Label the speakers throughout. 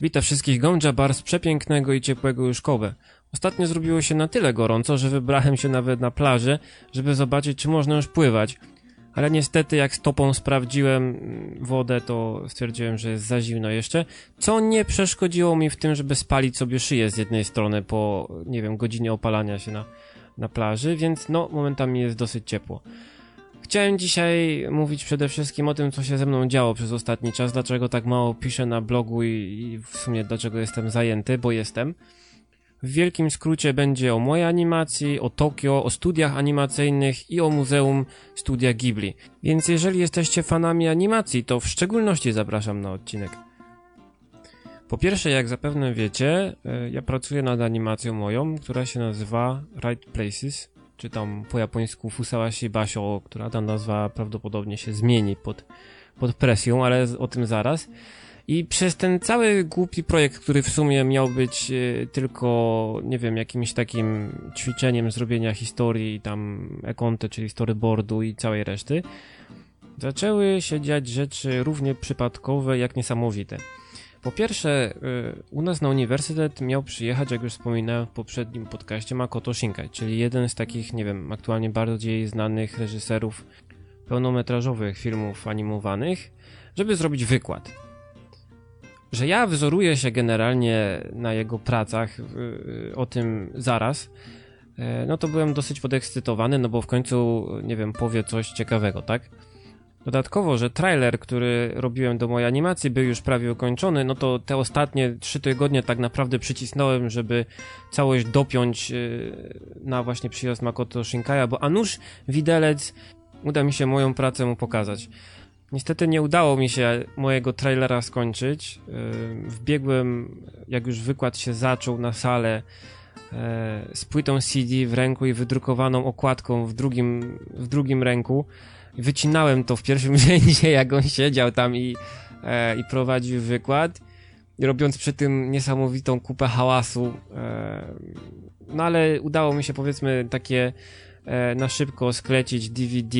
Speaker 1: Witam wszystkich Gądża Bar z przepięknego i ciepłego Juszkowe. Ostatnio zrobiło się na tyle gorąco, że wybrałem się nawet na plażę, żeby zobaczyć, czy można już pływać. Ale niestety, jak stopą sprawdziłem mm, wodę, to stwierdziłem, że jest za zimno jeszcze, co nie przeszkodziło mi w tym, żeby spalić sobie szyję z jednej strony po, nie wiem, godzinie opalania się na, na plaży, więc no, momentami jest dosyć ciepło. Chciałem dzisiaj mówić przede wszystkim o tym, co się ze mną działo przez ostatni czas, dlaczego tak mało piszę na blogu i, i w sumie dlaczego jestem zajęty, bo jestem. W wielkim skrócie będzie o mojej animacji, o Tokio, o studiach animacyjnych i o Muzeum Studia Ghibli. Więc jeżeli jesteście fanami animacji, to w szczególności zapraszam na odcinek. Po pierwsze, jak zapewne wiecie, e, ja pracuję nad animacją moją, która się nazywa Right Places, czy tam po japońsku Fusawashi Basho, która ta nazwa prawdopodobnie się zmieni pod, pod presją, ale o tym zaraz. I przez ten cały głupi projekt, który w sumie miał być e, tylko, nie wiem, jakimś takim ćwiczeniem zrobienia historii tam ekonte, czyli storyboardu i całej reszty, zaczęły się dziać rzeczy równie przypadkowe jak niesamowite. Po pierwsze, y, u nas na uniwersytet miał przyjechać, jak już wspominałem w poprzednim podcaście, Makoto Shinkai, czyli jeden z takich, nie wiem, aktualnie bardziej znanych reżyserów pełnometrażowych filmów animowanych, żeby zrobić wykład. Że ja wzoruję się generalnie na jego pracach, y, y, o tym zaraz, e, no to byłem dosyć podekscytowany, no bo w końcu, nie wiem, powie coś ciekawego, tak? Dodatkowo, że trailer, który robiłem do mojej animacji, był już prawie ukończony, no to te ostatnie trzy tygodnie tak naprawdę przycisnąłem, żeby całość dopiąć yy, na właśnie przyjazd Makoto Shinkaya, bo a nuż widelec uda mi się moją pracę mu pokazać. Niestety nie udało mi się mojego trailera skończyć. Yy, Wbiegłem, jak już wykład się zaczął na salę, yy, z płytą CD w ręku i wydrukowaną okładką w drugim, w drugim ręku wycinałem to w pierwszym rzędzie, jak on siedział tam i, e, i prowadził wykład, robiąc przy tym niesamowitą kupę hałasu. E, no ale udało mi się powiedzmy takie na szybko sklecić DVD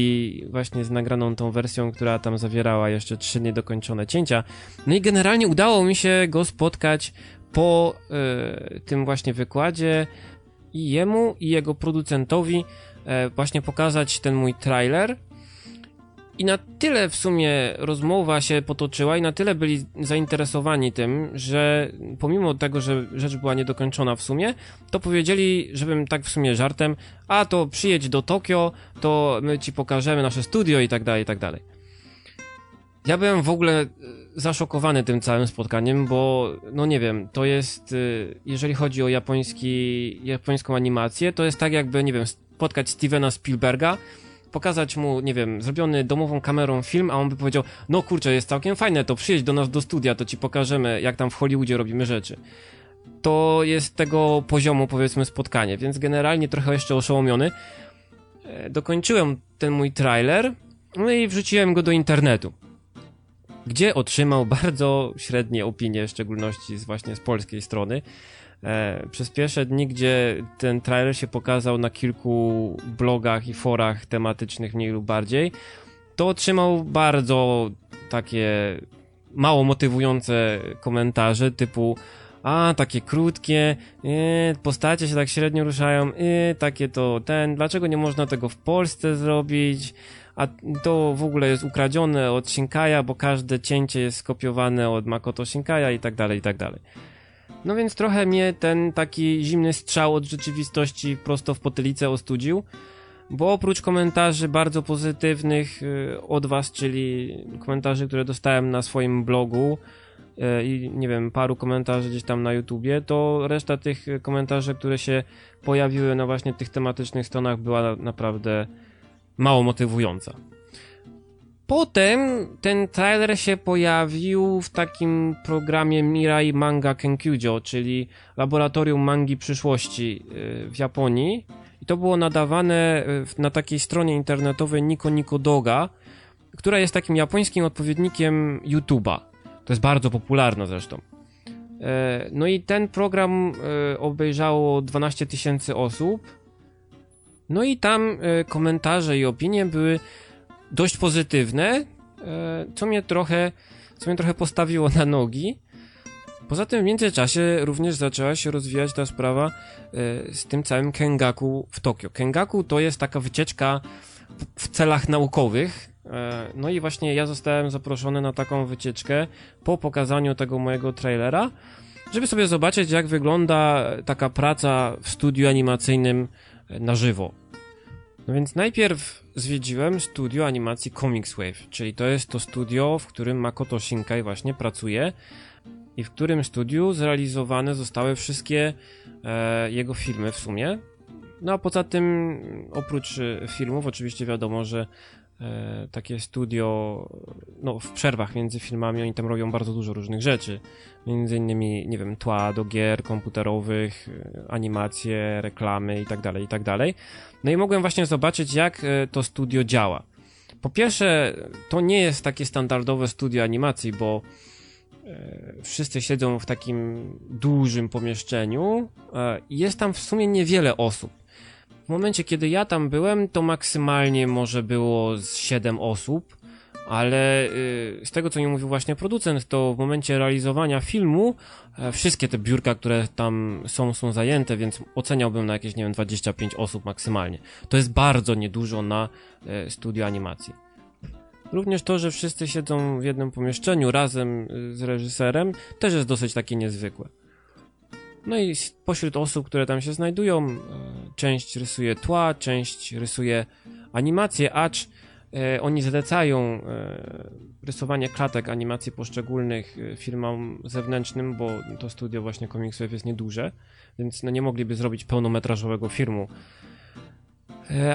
Speaker 1: właśnie z nagraną tą wersją, która tam zawierała jeszcze trzy niedokończone cięcia. No i generalnie udało mi się go spotkać po e, tym właśnie wykładzie i jemu i jego producentowi e, właśnie pokazać ten mój trailer. I na tyle w sumie rozmowa się potoczyła i na tyle byli zainteresowani tym, że pomimo tego, że rzecz była niedokończona w sumie, to powiedzieli, żebym tak w sumie żartem, a to przyjedź do Tokio, to my ci pokażemy nasze studio i tak dalej, i tak dalej. Ja byłem w ogóle e, zaszokowany tym całym spotkaniem, bo no nie wiem, to jest, e, jeżeli chodzi o japoński, japońską animację, to jest tak jakby, nie wiem, spotkać Stevena Spielberga, pokazać mu, nie wiem, zrobiony domową kamerą film, a on by powiedział, no kurczę, jest całkiem fajne, to przyjedź do nas do studia, to ci pokażemy, jak tam w Hollywoodzie robimy rzeczy. To jest tego poziomu, powiedzmy, spotkanie, więc generalnie trochę jeszcze oszołomiony. E, Dokończyłem ten mój trailer, no i wrzuciłem go do internetu, gdzie otrzymał bardzo średnie opinie, w szczególności z właśnie z polskiej strony. E, przez pierwsze dni, gdzie ten trailer się pokazał na kilku blogach i forach tematycznych mniej lub bardziej, to otrzymał bardzo takie mało motywujące komentarze typu a, takie krótkie, e, postacie się tak średnio ruszają, e, takie to ten, dlaczego nie można tego w Polsce zrobić, a to w ogóle jest ukradzione od Shinkaja, bo każde cięcie jest skopiowane od Makoto Shinkaja i tak dalej, i tak dalej. No więc trochę mnie ten taki zimny strzał od rzeczywistości prosto w potylicę ostudził, bo oprócz komentarzy bardzo pozytywnych y, od was, czyli komentarzy, które dostałem na swoim blogu y, i nie wiem, paru komentarzy gdzieś tam na YouTubie, to reszta tych komentarzy, które się pojawiły na właśnie tych tematycznych stronach była naprawdę mało motywująca. Potem ten trailer się pojawił w takim programie Mirai Manga Kenkyujo, czyli Laboratorium Mangi Przyszłości y, w Japonii. I to było nadawane y, na takiej stronie internetowej Nico Nico Doga, która jest takim japońskim odpowiednikiem YouTube'a. To jest bardzo popularne zresztą. E, no i ten program e, obejrzało 12 tysięcy osób. No i tam komentarze i opinie były dość pozytywne, co mnie trochę, co mnie trochę postawiło na nogi. Poza tym w międzyczasie również zaczęła się rozwijać ta sprawa z tym całym Kengaku w Tokio. Kengaku to jest taka wycieczka w celach naukowych, E, no i właśnie ja zostałem zaproszony na taką wycieczkę po pokazaniu tego mojego trailera, żeby sobie zobaczyć, jak wygląda taka praca w studiu animacyjnym e, na żywo. No więc najpierw zwiedziłem studio animacji Comics Wave, czyli to jest to studio, w którym Makoto Shinkai właśnie pracuje i w którym studiu zrealizowane zostały wszystkie e, jego filmy w sumie. No a poza tym, oprócz e, filmów, oczywiście wiadomo, że takie studio, no w przerwach między filmami oni tam robią bardzo dużo różnych rzeczy. Między innymi, nie wiem, tła do gier komputerowych, e, animacje, reklamy i tak dalej, i tak dalej. No i mogłem właśnie zobaczyć, jak e, to studio działa. Po pierwsze, to nie jest takie standardowe studio animacji, bo wszyscy siedzą w takim dużym pomieszczeniu i jest tam w sumie niewiele osób. Momencie, kiedy ja tam byłem, to maksymalnie może było z 7 osób, ale yy, z tego, co mi mówił właśnie producent, to w momencie realizowania filmu e, wszystkie te biurka, które tam są, są zajęte, więc oceniałbym na jakieś, nie wiem, 25 osób maksymalnie. To jest bardzo niedużo na e, studio animacji. Również to, że wszyscy siedzą w jednym pomieszczeniu razem y, z reżyserem, też jest dosyć takie niezwykłe. No i pośród osób, które tam się znajdują, e, część rysuje tła, część rysuje animacje, acz e, oni zlecają e, rysowanie klatek animacji poszczególnych firmom zewnętrznym, bo to studio właśnie Wave jest nieduże, więc no nie mogliby zrobić pełnometrażowego filmu.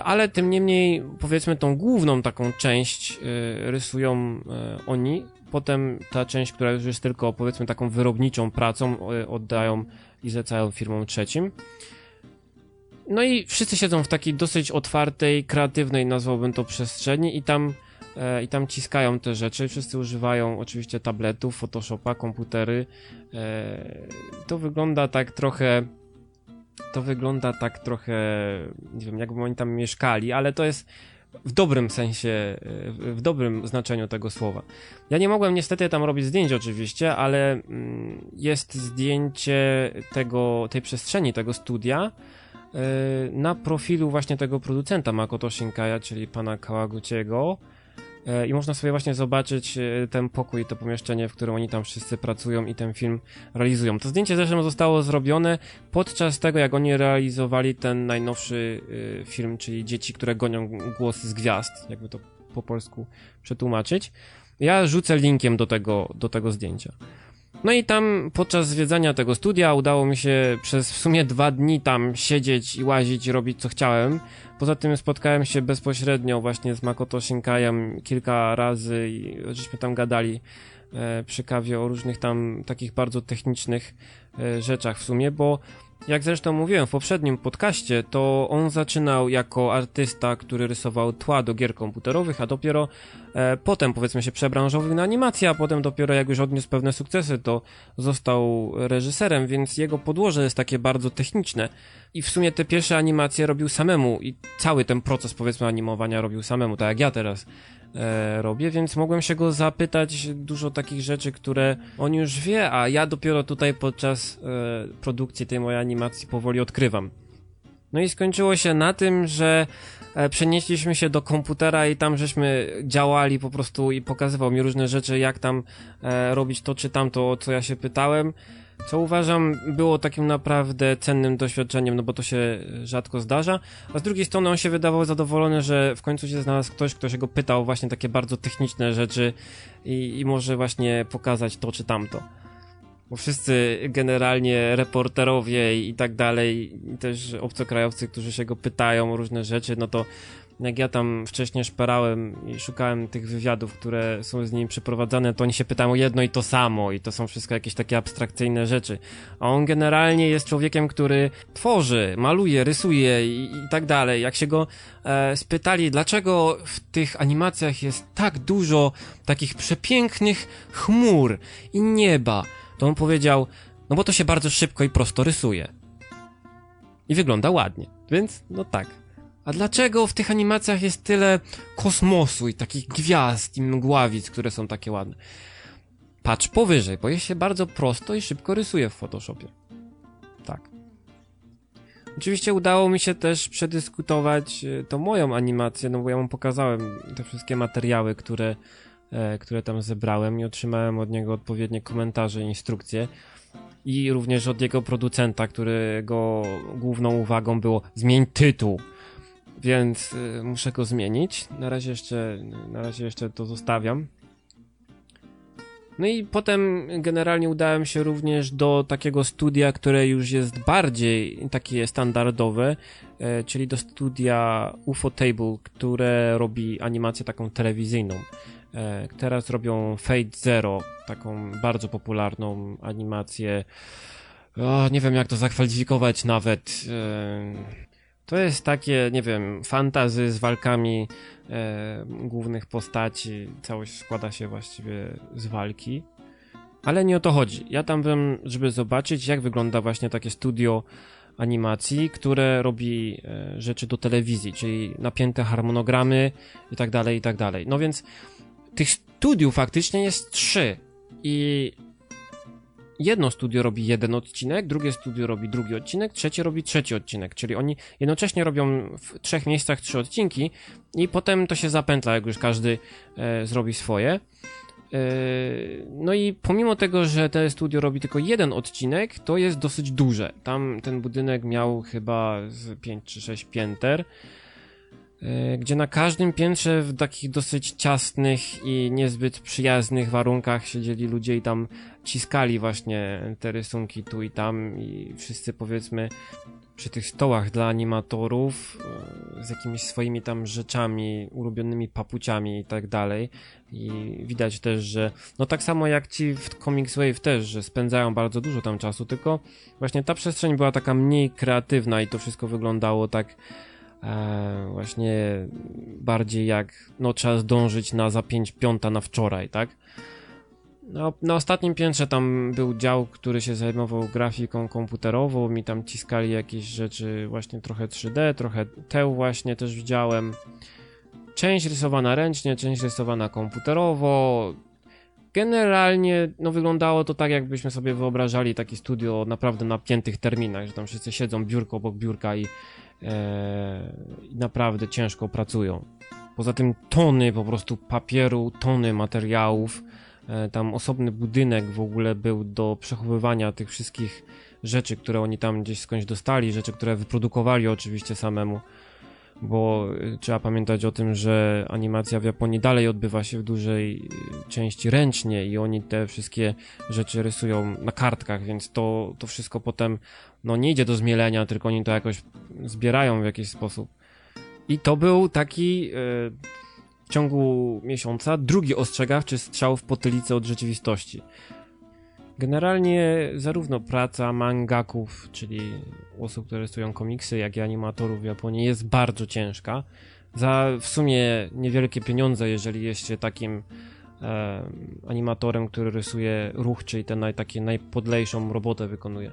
Speaker 1: Ale tym niemniej, powiedzmy, tą główną taką część rysują oni. Potem ta część, która już jest tylko, powiedzmy, taką wyrobniczą pracą, oddają i zlecają firmom trzecim. No i wszyscy siedzą w takiej dosyć otwartej, kreatywnej, nazwałbym to przestrzeni i tam, e, i tam ciskają te rzeczy. Wszyscy używają oczywiście tabletów, Photoshopa, komputery. E, to wygląda tak trochę to wygląda tak trochę, nie wiem, jakby oni tam mieszkali, ale to jest w dobrym sensie, w dobrym znaczeniu tego słowa. Ja nie mogłem niestety tam robić zdjęć oczywiście, ale mm, jest zdjęcie tego, tej przestrzeni, tego studia e, na profilu właśnie tego producenta Makoto Shinkaja, czyli pana Kawaguchiego E, i można sobie właśnie zobaczyć e, ten pokój, to pomieszczenie, w którym oni tam wszyscy pracują i ten film realizują. To zdjęcie zresztą zostało zrobione podczas tego, jak oni realizowali ten najnowszy e, film, czyli Dzieci, które gonią głosy z gwiazd, jakby to po polsku przetłumaczyć. Ja rzucę linkiem do tego, do tego zdjęcia. No i tam podczas zwiedzania tego studia udało mi się przez w sumie dwa dni tam siedzieć i łazić i robić co chciałem. Poza tym spotkałem się bezpośrednio właśnie z Makoto Shinkajem kilka razy i żeśmy tam gadali e, przy kawie o różnych tam takich bardzo technicznych e, rzeczach w sumie, bo jak zresztą mówiłem w poprzednim podcaście, to on zaczynał jako artysta, który rysował tła do gier komputerowych, a dopiero e, potem powiedzmy się przebranżowił na animację, a potem dopiero jak już odniósł pewne sukcesy, to został reżyserem, więc jego podłoże jest takie bardzo techniczne. I w sumie te pierwsze animacje robił samemu i cały ten proces powiedzmy animowania robił samemu, tak jak ja teraz e, robię, więc mogłem się go zapytać dużo takich rzeczy, które on już wie, a ja dopiero tutaj podczas e, produkcji tej mojej animacji powoli odkrywam. No i skończyło się na tym, że e, przenieśliśmy się do komputera i tam żeśmy działali po prostu i pokazywał mi różne rzeczy, jak tam e, robić to czy tamto, o co ja się pytałem co uważam było takim naprawdę cennym doświadczeniem, no bo to się rzadko zdarza, a z drugiej strony on się wydawał zadowolony, że w końcu się znalazł ktoś, kto się go pytał właśnie takie bardzo techniczne rzeczy i, i może właśnie pokazać to czy tamto. Bo wszyscy generalnie reporterowie i tak dalej, też obcokrajowcy, którzy się go pytają o różne rzeczy, no to jak ja tam wcześniej szperałem i szukałem tych wywiadów, które są z nim przeprowadzane, to oni się pytają o jedno i to samo i to są wszystko jakieś takie abstrakcyjne rzeczy. A on generalnie jest człowiekiem, który tworzy, maluje, rysuje i, i tak dalej. Jak się go e, spytali, dlaczego w tych animacjach jest tak dużo takich przepięknych chmur i nieba, to on powiedział, No bo to się bardzo szybko i prosto rysuje. I wygląda ładnie. Więc, no tak. A dlaczego w tych animacjach jest tyle kosmosu i takich gwiazd i mgławic, które są takie ładne? Patrz powyżej, bo je się bardzo prosto i szybko rysuje w Photoshopie. Tak. Oczywiście udało mi się też przedyskutować e, tą moją animację, no bo ja mu pokazałem te wszystkie materiały, które, e, które tam zebrałem i otrzymałem od niego odpowiednie komentarze i instrukcje. I również od jego producenta, którego główną uwagą było zmień tytuł. Więc y, muszę go zmienić. Na razie jeszcze, na razie jeszcze to zostawiam. No i potem generalnie udałem się również do takiego studia, które już jest bardziej takie standardowe, e, czyli do studia UFO Table, które robi animację taką telewizyjną. E, teraz robią Fate Zero, taką bardzo popularną animację. O, nie wiem jak to zakwalifikować nawet. E, to jest takie, nie wiem, fantazy z walkami e, głównych postaci. Całość składa się właściwie z walki. Ale nie o to chodzi. Ja tam byłem, żeby zobaczyć, jak wygląda właśnie takie studio animacji, które robi e, rzeczy do telewizji, czyli napięte harmonogramy i tak dalej, i tak dalej. No więc tych studiów faktycznie jest trzy. I jedno studio robi jeden odcinek, drugie studio robi drugi odcinek, trzecie robi trzeci odcinek, czyli oni jednocześnie robią w trzech miejscach trzy odcinki i potem to się zapętla, jak już każdy e, zrobi swoje. E, no i pomimo tego, że te studio robi tylko jeden odcinek, to jest dosyć duże. Tam ten budynek miał chyba 5 czy 6 pięter. E, gdzie na każdym piętrze w takich dosyć ciasnych i niezbyt przyjaznych warunkach siedzieli ludzie i tam ciskali właśnie te rysunki tu i tam i wszyscy powiedzmy przy tych stołach dla animatorów e, z jakimiś swoimi tam rzeczami, ulubionymi papuciami i tak dalej. I widać też, że no tak samo jak ci w Comics Wave też, że spędzają bardzo dużo tam czasu, tylko właśnie ta przestrzeń była taka mniej kreatywna i to wszystko wyglądało tak właśnie bardziej jak no trzeba zdążyć na za 5 piąta na wczoraj, tak? No, na ostatnim piętrze tam był dział, który się zajmował grafiką komputerową, mi tam ciskali jakieś rzeczy właśnie trochę 3D, trochę teł właśnie też widziałem. Część rysowana ręcznie, część rysowana komputerowo. Generalnie no wyglądało to tak, jakbyśmy sobie wyobrażali takie studio naprawdę na piętych terminach, że tam wszyscy siedzą biurko obok biurka i, e, i naprawdę ciężko pracują. Poza tym tony po prostu papieru, tony materiałów E, tam osobny budynek w ogóle był do przechowywania tych wszystkich rzeczy, które oni tam gdzieś skądś dostali, rzeczy, które wyprodukowali oczywiście samemu, bo e, trzeba pamiętać o tym, że animacja w Japonii dalej odbywa się w dużej e, części ręcznie i oni te wszystkie rzeczy rysują na kartkach, więc to, to wszystko potem no nie idzie do zmielenia, tylko oni to jakoś zbierają w jakiś sposób. I to był taki w ciągu miesiąca drugi ostrzegawczy strzał w potylicę od rzeczywistości. Generalnie zarówno praca mangaków, czyli osób, które rysują komiksy, jak i animatorów w Japonii jest bardzo ciężka. Za w sumie niewielkie pieniądze, jeżeli jest się takim e, animatorem, który rysuje ruch, czyli tę naj, takie najpodlejszą robotę wykonuje.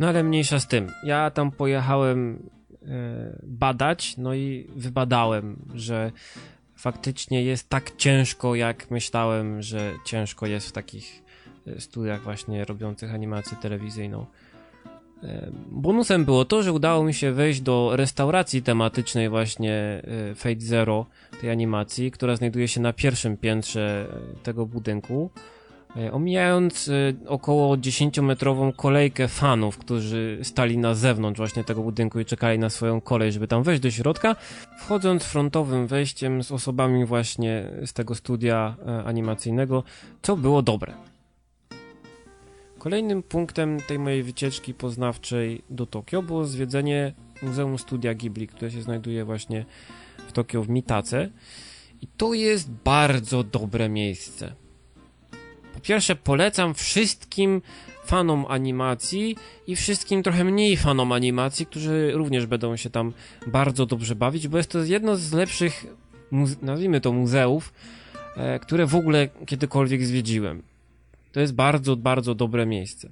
Speaker 1: No ale mniejsza z tym. Ja tam pojechałem E, badać, no i wybadałem, że faktycznie jest tak ciężko, jak myślałem, że ciężko jest w takich e, studiach właśnie robiących animację telewizyjną. E, bonusem było to, że udało mi się wejść do restauracji tematycznej właśnie Fate Zero, tej animacji, która znajduje się na pierwszym piętrze tego budynku. E, omijając e, około 10-metrową kolejkę fanów, którzy stali na zewnątrz właśnie tego budynku i czekali na swoją kolej, żeby tam wejść do środka, wchodząc frontowym wejściem z osobami właśnie z tego studia e, animacyjnego, co było dobre. Kolejnym punktem tej mojej wycieczki poznawczej do Tokio było zwiedzenie Muzeum Studia Ghibli, które się znajduje właśnie w Tokio w Mitace. I to jest bardzo dobre miejsce. Po pierwsze, polecam wszystkim fanom animacji i wszystkim trochę mniej fanom animacji, którzy również będą się tam bardzo dobrze bawić, bo jest to jedno z lepszych, nazwijmy to muzeów, e, które w ogóle kiedykolwiek zwiedziłem. To jest bardzo, bardzo dobre miejsce.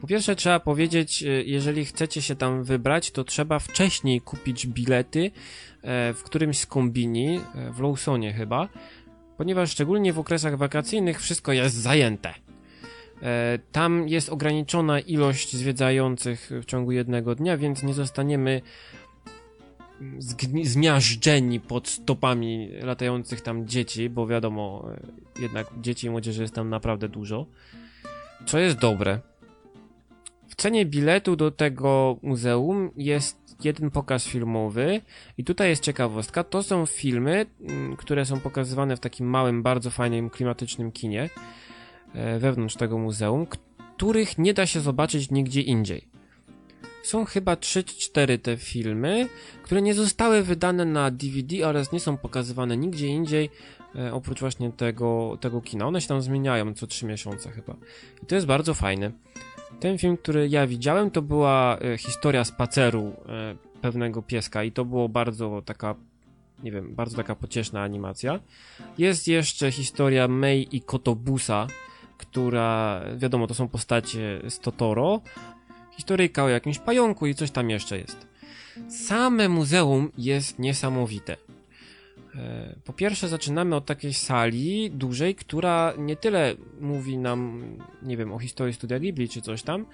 Speaker 1: Po pierwsze trzeba powiedzieć, y, jeżeli chcecie się tam wybrać, to trzeba wcześniej kupić bilety e, w którymś z kombini, e, w Lawsonie chyba, ponieważ szczególnie w okresach wakacyjnych wszystko jest zajęte. E, Tam jest ograniczona ilość zwiedzających w ciągu jednego dnia, więc nie zostaniemy zmiażdżeni pod stopami latających tam dzieci, bo wiadomo, e, jednak dzieci i młodzieży jest tam naprawdę dużo. Co jest dobre. W cenie biletu do tego muzeum jest jeden pokaz filmowy i tutaj jest ciekawostka. To są filmy, mm, które są pokazywane w takim małym, bardzo fajnym, klimatycznym kinie e, wewnątrz tego muzeum, których nie da się zobaczyć nigdzie indziej. Są chyba 3-4 te filmy, które nie zostały wydane na DVD oraz nie są pokazywane nigdzie indziej, e, oprócz właśnie tego, tego kina. One się tam zmieniają co 3 miesiące chyba. I to jest bardzo fajne. Ten film, który ja widziałem, to była e, historia spaceru e, pewnego pieska i to było bardzo taka, nie wiem, bardzo taka pocieszna animacja. Jest jeszcze historia May i Kotobusa, która, wiadomo, to są postacie z Totoro. Historyjka o jakimś pająku i coś tam jeszcze jest. Same muzeum jest niesamowite. E, Po pierwsze, zaczynamy od takiej sali dużej, która nie tyle mówi nam, nie wiem, o historii studia Ghibli czy coś tam,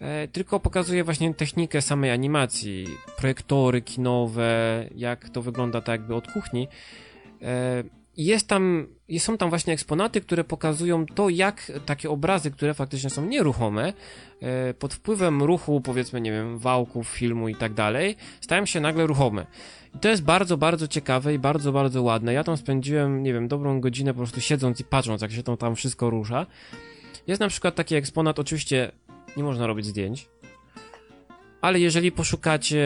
Speaker 1: e, tylko pokazuje właśnie technikę samej animacji, projektory kinowe, jak to wygląda tak jakby od kuchni. Jest tam, są tam właśnie eksponaty, które pokazują to, jak takie obrazy, które faktycznie są nieruchome, e, pod wpływem ruchu, powiedzmy, nie wiem, wałków, filmu i tak dalej, stają się nagle ruchome. I to jest bardzo, bardzo ciekawe i bardzo, bardzo ładne. Ja tam spędziłem, nie wiem, dobrą godzinę po prostu siedząc i patrząc, jak się to tam wszystko rusza. Jest na przykład taki eksponat, oczywiście nie można robić zdjęć, ale jeżeli poszukacie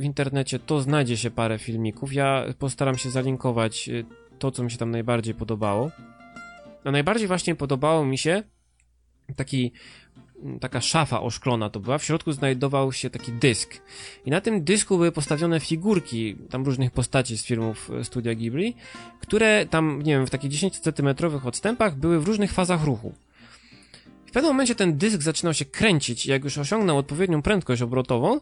Speaker 1: w internecie, to znajdzie się parę filmików. Ja postaram się zalinkować y, to, co mi się tam najbardziej podobało. A najbardziej właśnie podobało mi się taki taka szafa oszklona to była, w środku znajdował się taki dysk. I na tym dysku były postawione figurki tam różnych postaci z filmów e, Studia Ghibli, które tam, nie wiem, w takich 10 centymetrowych odstępach były w różnych fazach ruchu. W pewnym momencie ten dysk zaczynał się kręcić i jak już osiągnął odpowiednią prędkość obrotową,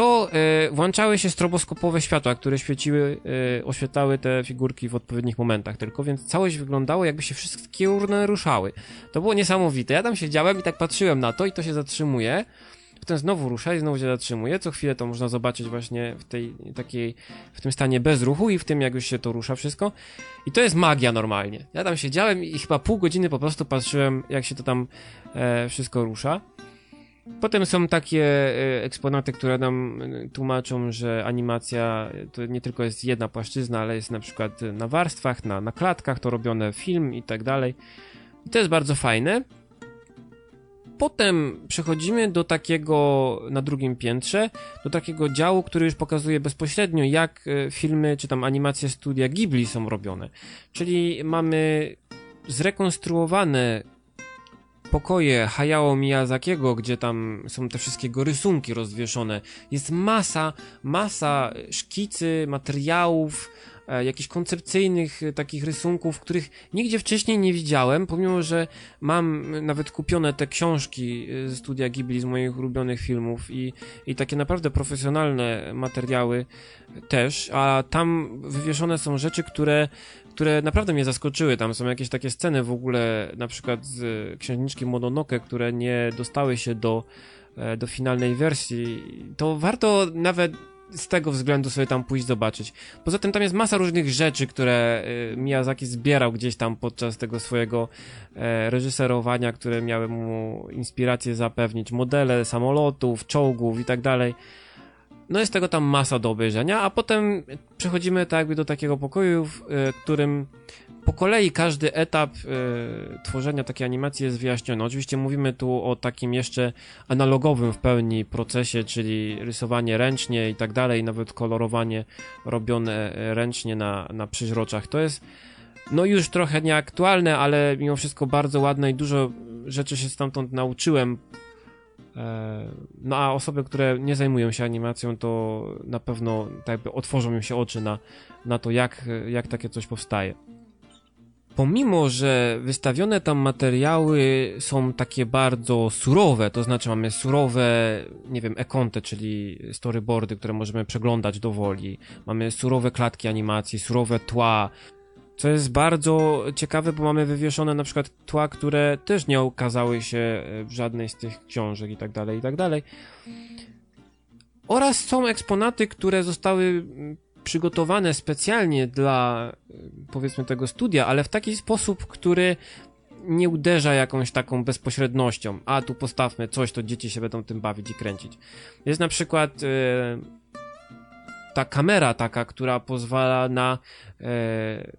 Speaker 1: to e, włączały się stroboskopowe światła, które świeciły, e, oświetlały te figurki w odpowiednich momentach tylko, więc całość wyglądało jakby się wszystkie urny ruszały. To było niesamowite. Ja tam siedziałem i tak patrzyłem na to i to się zatrzymuje. Potem znowu rusza i znowu się zatrzymuje. Co chwilę to można zobaczyć właśnie w tej takiej, w tym stanie bez ruchu i w tym jak już się to rusza wszystko. I to jest magia normalnie. Ja tam siedziałem i chyba pół godziny po prostu patrzyłem jak się to tam e, wszystko rusza. Potem są takie e, eksponaty, które nam e, tłumaczą, że animacja to nie tylko jest jedna płaszczyzna, ale jest na przykład na warstwach, na, na klatkach, to robione film i tak dalej. To jest bardzo fajne. Potem przechodzimy do takiego, na drugim piętrze, do takiego działu, który już pokazuje bezpośrednio, jak e, filmy czy tam animacje studia Ghibli są robione. Czyli mamy zrekonstruowane pokoje Hayao Miyazakiego, gdzie tam są te wszystkie rysunki rozwieszone. Jest masa, masa szkicy, materiałów, jakichś koncepcyjnych e, takich rysunków, których nigdzie wcześniej nie widziałem, pomimo, że mam nawet kupione te książki e, ze studia Ghibli z moich ulubionych filmów i, i takie naprawdę profesjonalne materiały też, a tam wywieszone są rzeczy, które które naprawdę mnie zaskoczyły. Tam są jakieś takie sceny w ogóle, na przykład z księżniczki Mononoke, które nie dostały się do, e, do finalnej wersji. To warto nawet z tego względu sobie tam pójść zobaczyć. Poza tym tam jest masa różnych rzeczy, które e, Miyazaki zbierał gdzieś tam podczas tego swojego e, reżyserowania, które miały mu inspirację zapewnić. Modele samolotów, czołgów i tak dalej. No jest tego tam masa do obejrzenia, a potem przechodzimy tak jakby do takiego pokoju, w e, którym po kolei każdy etap e, tworzenia takiej animacji jest wyjaśniony. Oczywiście mówimy tu o takim jeszcze analogowym w pełni procesie, czyli rysowanie ręcznie i tak dalej, nawet kolorowanie robione e, ręcznie na, na. To jest no już trochę nieaktualne, ale mimo wszystko bardzo ładne i dużo rzeczy się stamtąd nauczyłem E, No a osoby, które nie zajmują się animacją, to na pewno tak jakby otworzą im się oczy na, na to, jak, jak takie coś powstaje. Pomimo, że wystawione tam materiały są takie bardzo surowe, to znaczy mamy surowe, nie wiem, ekonte, czyli storyboardy, które możemy przeglądać do woli, mamy surowe klatki animacji, surowe tła, co jest bardzo ciekawe, bo mamy wywieszone na przykład tła, które też nie ukazały się w żadnej z tych książek i tak dalej, i tak dalej. Oraz są eksponaty, które zostały przygotowane specjalnie dla powiedzmy tego studia, ale w taki sposób, który nie uderza jakąś taką bezpośrednością. A tu postawmy coś, to dzieci się będą tym bawić i kręcić. Jest na przykład e, ta kamera taka, która pozwala na e,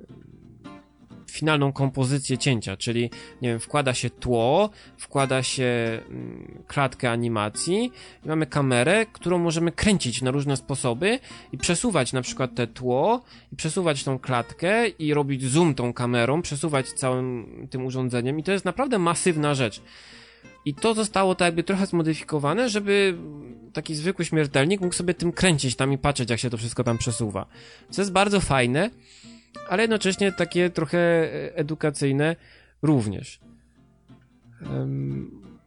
Speaker 1: finalną kompozycję cięcia, czyli nie wiem, wkłada się tło, wkłada się mm, klatkę animacji i mamy kamerę, którą możemy kręcić na różne sposoby i przesuwać na przykład te tło i przesuwać tą klatkę i robić zoom tą kamerą, przesuwać całym tym urządzeniem i to jest naprawdę masywna rzecz. I to zostało tak jakby trochę zmodyfikowane, żeby taki zwykły śmiertelnik mógł sobie tym kręcić tam i patrzeć, jak się to wszystko tam przesuwa. Co jest bardzo fajne, ale jednocześnie takie trochę e, edukacyjne również.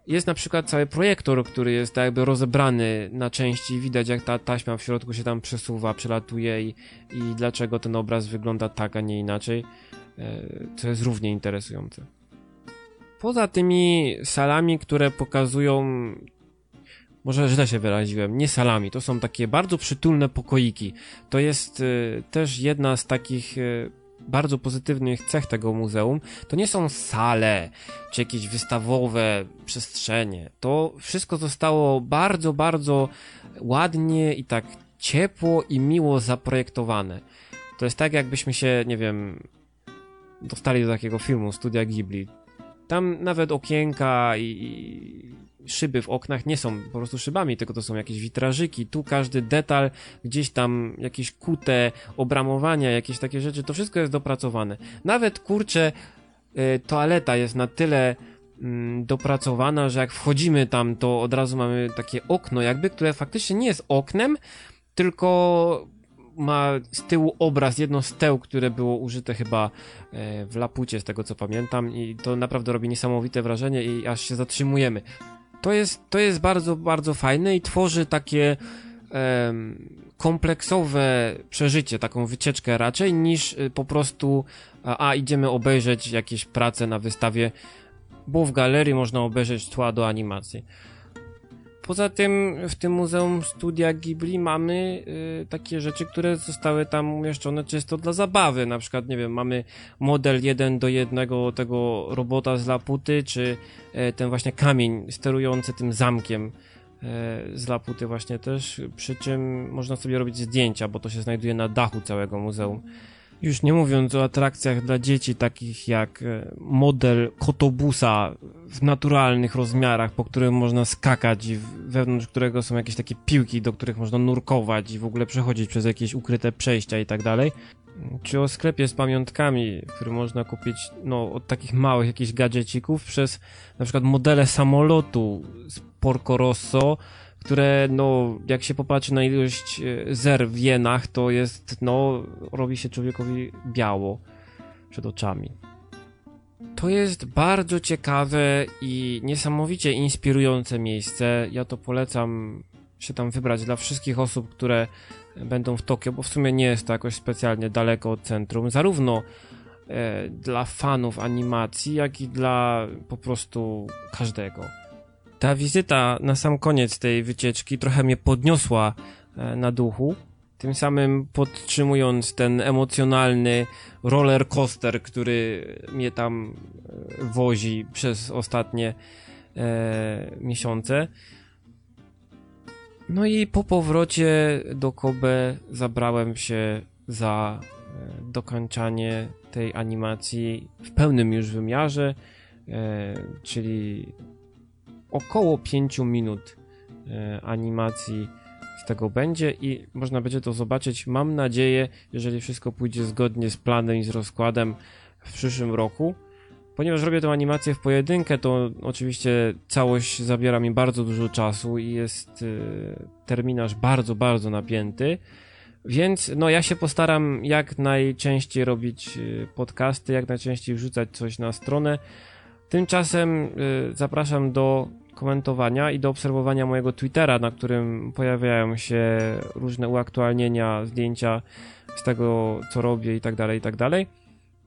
Speaker 1: Jest na przykład cały projektor, który jest tak jakby rozebrany na części, widać jak ta taśma w środku się tam przesuwa, przelatuje i, i dlaczego ten obraz wygląda tak, a nie inaczej, e, co jest równie interesujące. Poza tymi salami, które pokazują może źle się wyraziłem, nie salami, to są takie bardzo przytulne pokoiki. To jest y, też jedna z takich y, bardzo pozytywnych cech tego muzeum. To nie są sale, czy jakieś wystawowe przestrzenie. To wszystko zostało bardzo, bardzo ładnie i tak ciepło i miło zaprojektowane. To jest tak, jakbyśmy się, nie wiem, dostali do takiego filmu Studia Ghibli. Tam nawet okienka i, szyby w oknach nie są po prostu szybami, tylko to są jakieś witrażyki, tu każdy detal, gdzieś tam jakieś kute obramowania, jakieś takie rzeczy, to wszystko jest dopracowane. Nawet kurczę, y, toaleta jest na tyle mm, dopracowana, że jak wchodzimy tam, to od razu mamy takie okno jakby, które faktycznie nie jest oknem, tylko ma z tyłu obraz, jedno z teł, które było użyte chyba e, w Lapucie, z tego co pamiętam i to naprawdę robi niesamowite wrażenie i aż się zatrzymujemy to jest, to jest bardzo, bardzo fajne i tworzy takie kompleksowe przeżycie, taką wycieczkę raczej, niż y, po prostu a, a idziemy obejrzeć jakieś prace na wystawie, bo w galerii można obejrzeć tła do animacji. Poza tym w tym Muzeum Studia Ghibli mamy y, takie rzeczy, które zostały tam umieszczone czysto dla zabawy. Na przykład, nie wiem, mamy model jeden do jednego tego robota z Laputy, czy y, ten właśnie kamień sterujący tym zamkiem y, z Laputy właśnie też, przy czym można sobie robić zdjęcia, bo to się znajduje na dachu całego muzeum. Już nie mówiąc o atrakcjach dla dzieci, takich jak e, model kotobusa w naturalnych rozmiarach, po którym można skakać i wewnątrz którego są jakieś takie piłki, do których można nurkować i w ogóle przechodzić przez jakieś ukryte przejścia i tak dalej. Czy o sklepie z pamiątkami, w którym można kupić no, od takich małych jakichś gadżecików przez na przykład modele samolotu z Porco Rosso, które, no, jak się popatrzy na ilość e, zer w jenach, to jest, no, robi się człowiekowi biało przed oczami. To jest bardzo ciekawe i niesamowicie inspirujące miejsce. Ja to polecam się tam wybrać dla wszystkich osób, które będą w Tokio, bo w sumie nie jest to jakoś specjalnie daleko od centrum. Zarówno e, dla fanów animacji, jak i dla po prostu każdego. Ta wizyta na sam koniec tej wycieczki trochę mnie podniosła e, na duchu, tym samym podtrzymując ten emocjonalny roller coaster, który mnie tam e, wozi przez ostatnie e, miesiące. No i po powrocie do Kobe zabrałem się za e, dokończanie tej animacji w pełnym już wymiarze, e, czyli około 5 minut e, animacji z tego będzie i można będzie to zobaczyć, mam nadzieję, jeżeli wszystko pójdzie zgodnie z planem i z rozkładem w przyszłym roku. Ponieważ robię tę animację w pojedynkę, to oczywiście całość zabiera mi bardzo dużo czasu i jest y, terminarz bardzo, bardzo napięty. Więc no ja się postaram jak najczęściej robić y, podcasty, jak najczęściej wrzucać coś na stronę. Tymczasem zapraszam do komentowania i do obserwowania mojego Twittera, na którym pojawiają się różne uaktualnienia, zdjęcia z tego, co robię i tak dalej, i tak dalej.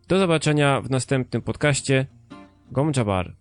Speaker 1: Do zobaczenia w następnym podcaście. Gom Jabar.